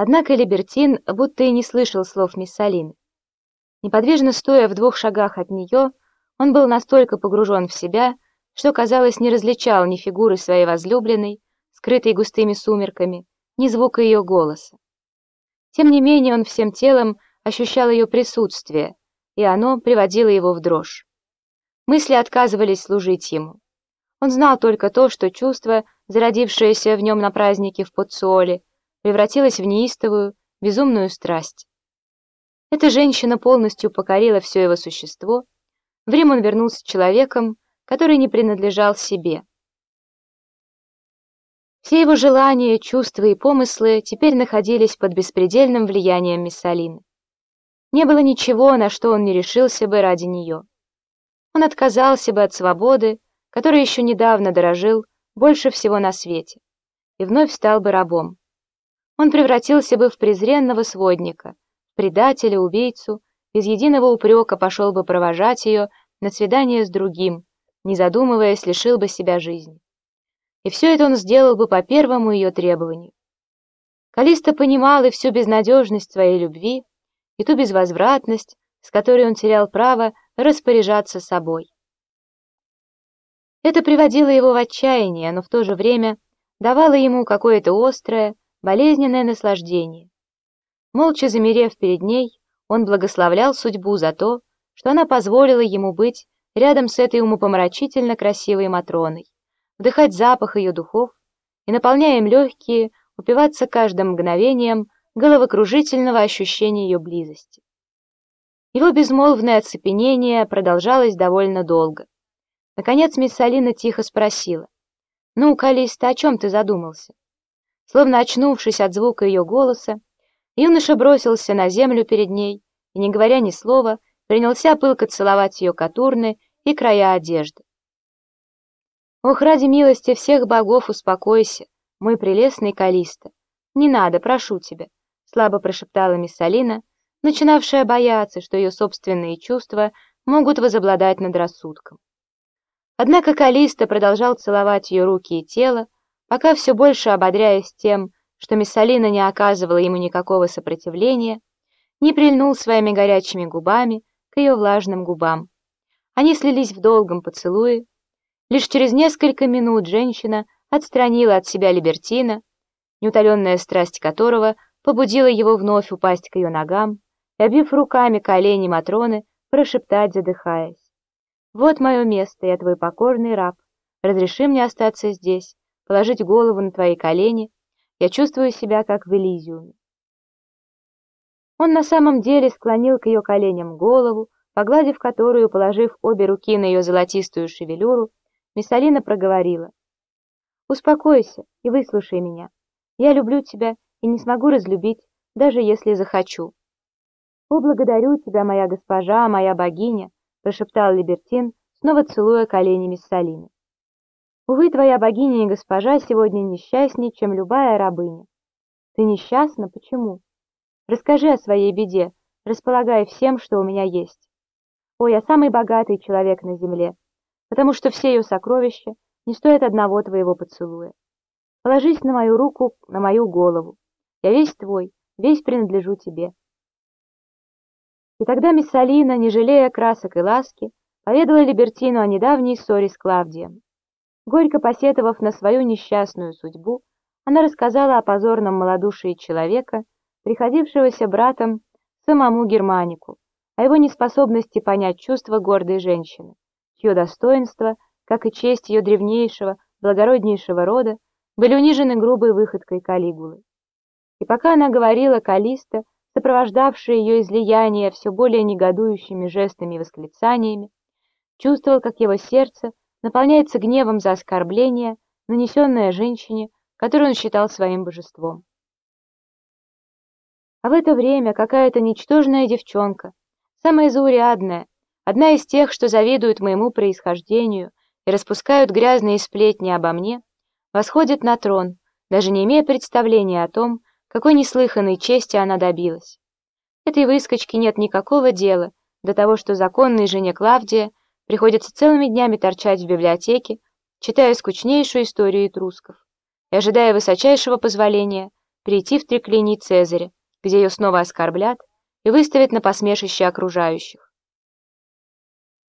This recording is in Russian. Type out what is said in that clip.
Однако Либертин будто и не слышал слов мисс Алины. Неподвижно стоя в двух шагах от нее, он был настолько погружен в себя, что, казалось, не различал ни фигуры своей возлюбленной, скрытой густыми сумерками, ни звука ее голоса. Тем не менее он всем телом ощущал ее присутствие, и оно приводило его в дрожь. Мысли отказывались служить ему. Он знал только то, что чувство, зародившееся в нем на празднике в Поццуоле, превратилось в неистовую, безумную страсть. Эта женщина полностью покорила все его существо. В Рим он вернулся человеком, который не принадлежал себе. Все его желания, чувства и помыслы теперь находились под беспредельным влиянием Миссалины. Не было ничего, на что он не решился бы ради нее. Он отказался бы от свободы, которой еще недавно дорожил больше всего на свете, и вновь стал бы рабом. Он превратился бы в презренного сводника, предателя, убийцу, без единого упрека пошел бы провожать ее на свидание с другим, не задумываясь, лишил бы себя жизни. И все это он сделал бы по первому ее требованию. Калиста понимал и всю безнадежность своей любви, и ту безвозвратность, с которой он терял право распоряжаться собой. Это приводило его в отчаяние, но в то же время давало ему какое-то острое, болезненное наслаждение. Молча замерев перед ней, он благословлял судьбу за то, что она позволила ему быть рядом с этой умопомрачительно красивой Матроной, вдыхать запах ее духов и, наполняя им легкие, упиваться каждым мгновением головокружительного ощущения ее близости. Его безмолвное оцепенение продолжалось довольно долго. Наконец мисс Алина тихо спросила. «Ну, Калиста, о чем ты задумался?» Словно очнувшись от звука ее голоса, юноша бросился на землю перед ней и, не говоря ни слова, принялся пылко целовать ее катурны и края одежды. «Ох, ради милости всех богов успокойся, мой прелестный Калиста! Не надо, прошу тебя!» слабо прошептала мисс Алина, начинавшая бояться, что ее собственные чувства могут возобладать над рассудком. Однако Калиста продолжал целовать ее руки и тело, пока все больше ободряясь тем, что мисс Алина не оказывала ему никакого сопротивления, не прильнул своими горячими губами к ее влажным губам. Они слились в долгом поцелуе. Лишь через несколько минут женщина отстранила от себя Либертина, неутоленная страсть которого побудила его вновь упасть к ее ногам и, обив руками колени Матроны, прошептать, задыхаясь. Вот мое место, я твой покорный раб. Разреши мне остаться здесь, положить голову на твои колени. Я чувствую себя как в Элизиуме. Он на самом деле склонил к ее коленям голову, погладив которую, положив обе руки на ее золотистую шевелюру, Миссалина проговорила. «Успокойся и выслушай меня. Я люблю тебя и не смогу разлюбить, даже если захочу». «О, благодарю тебя, моя госпожа, моя богиня!» прошептал Либертин, снова целуя коленями Салины. «Увы, твоя богиня и госпожа сегодня несчастнее, чем любая рабыня. Ты несчастна? Почему? Расскажи о своей беде, располагая всем, что у меня есть. О, я самый богатый человек на земле, потому что все ее сокровища не стоят одного твоего поцелуя. Положись на мою руку, на мою голову. Я весь твой, весь принадлежу тебе. И тогда мисс Алина, не жалея красок и ласки, поведала Либертину о недавней ссоре с Клавдием. Горько посетовав на свою несчастную судьбу, она рассказала о позорном малодушии человека, приходившегося братом самому Германику, о его неспособности понять чувства гордой женщины, чье достоинство, как и честь ее древнейшего, благороднейшего рода, были унижены грубой выходкой Калигулы. И пока она говорила, Калиста сопровождавший ее излияние все более негодующими жестами и восклицаниями, чувствовал, как его сердце наполняется гневом за оскорбление, нанесенное женщине, которую он считал своим божеством. А в это время какая-то ничтожная девчонка, самая заурядная, одна из тех, что завидуют моему происхождению и распускают грязные сплетни обо мне, восходит на трон, даже не имея представления о том, какой неслыханной чести она добилась. Этой выскочке нет никакого дела до того, что законной жене Клавдия приходится целыми днями торчать в библиотеке, читая скучнейшую историю этрусков и ожидая высочайшего позволения прийти в триклиний Цезаря, где ее снова оскорблят и выставят на посмешище окружающих.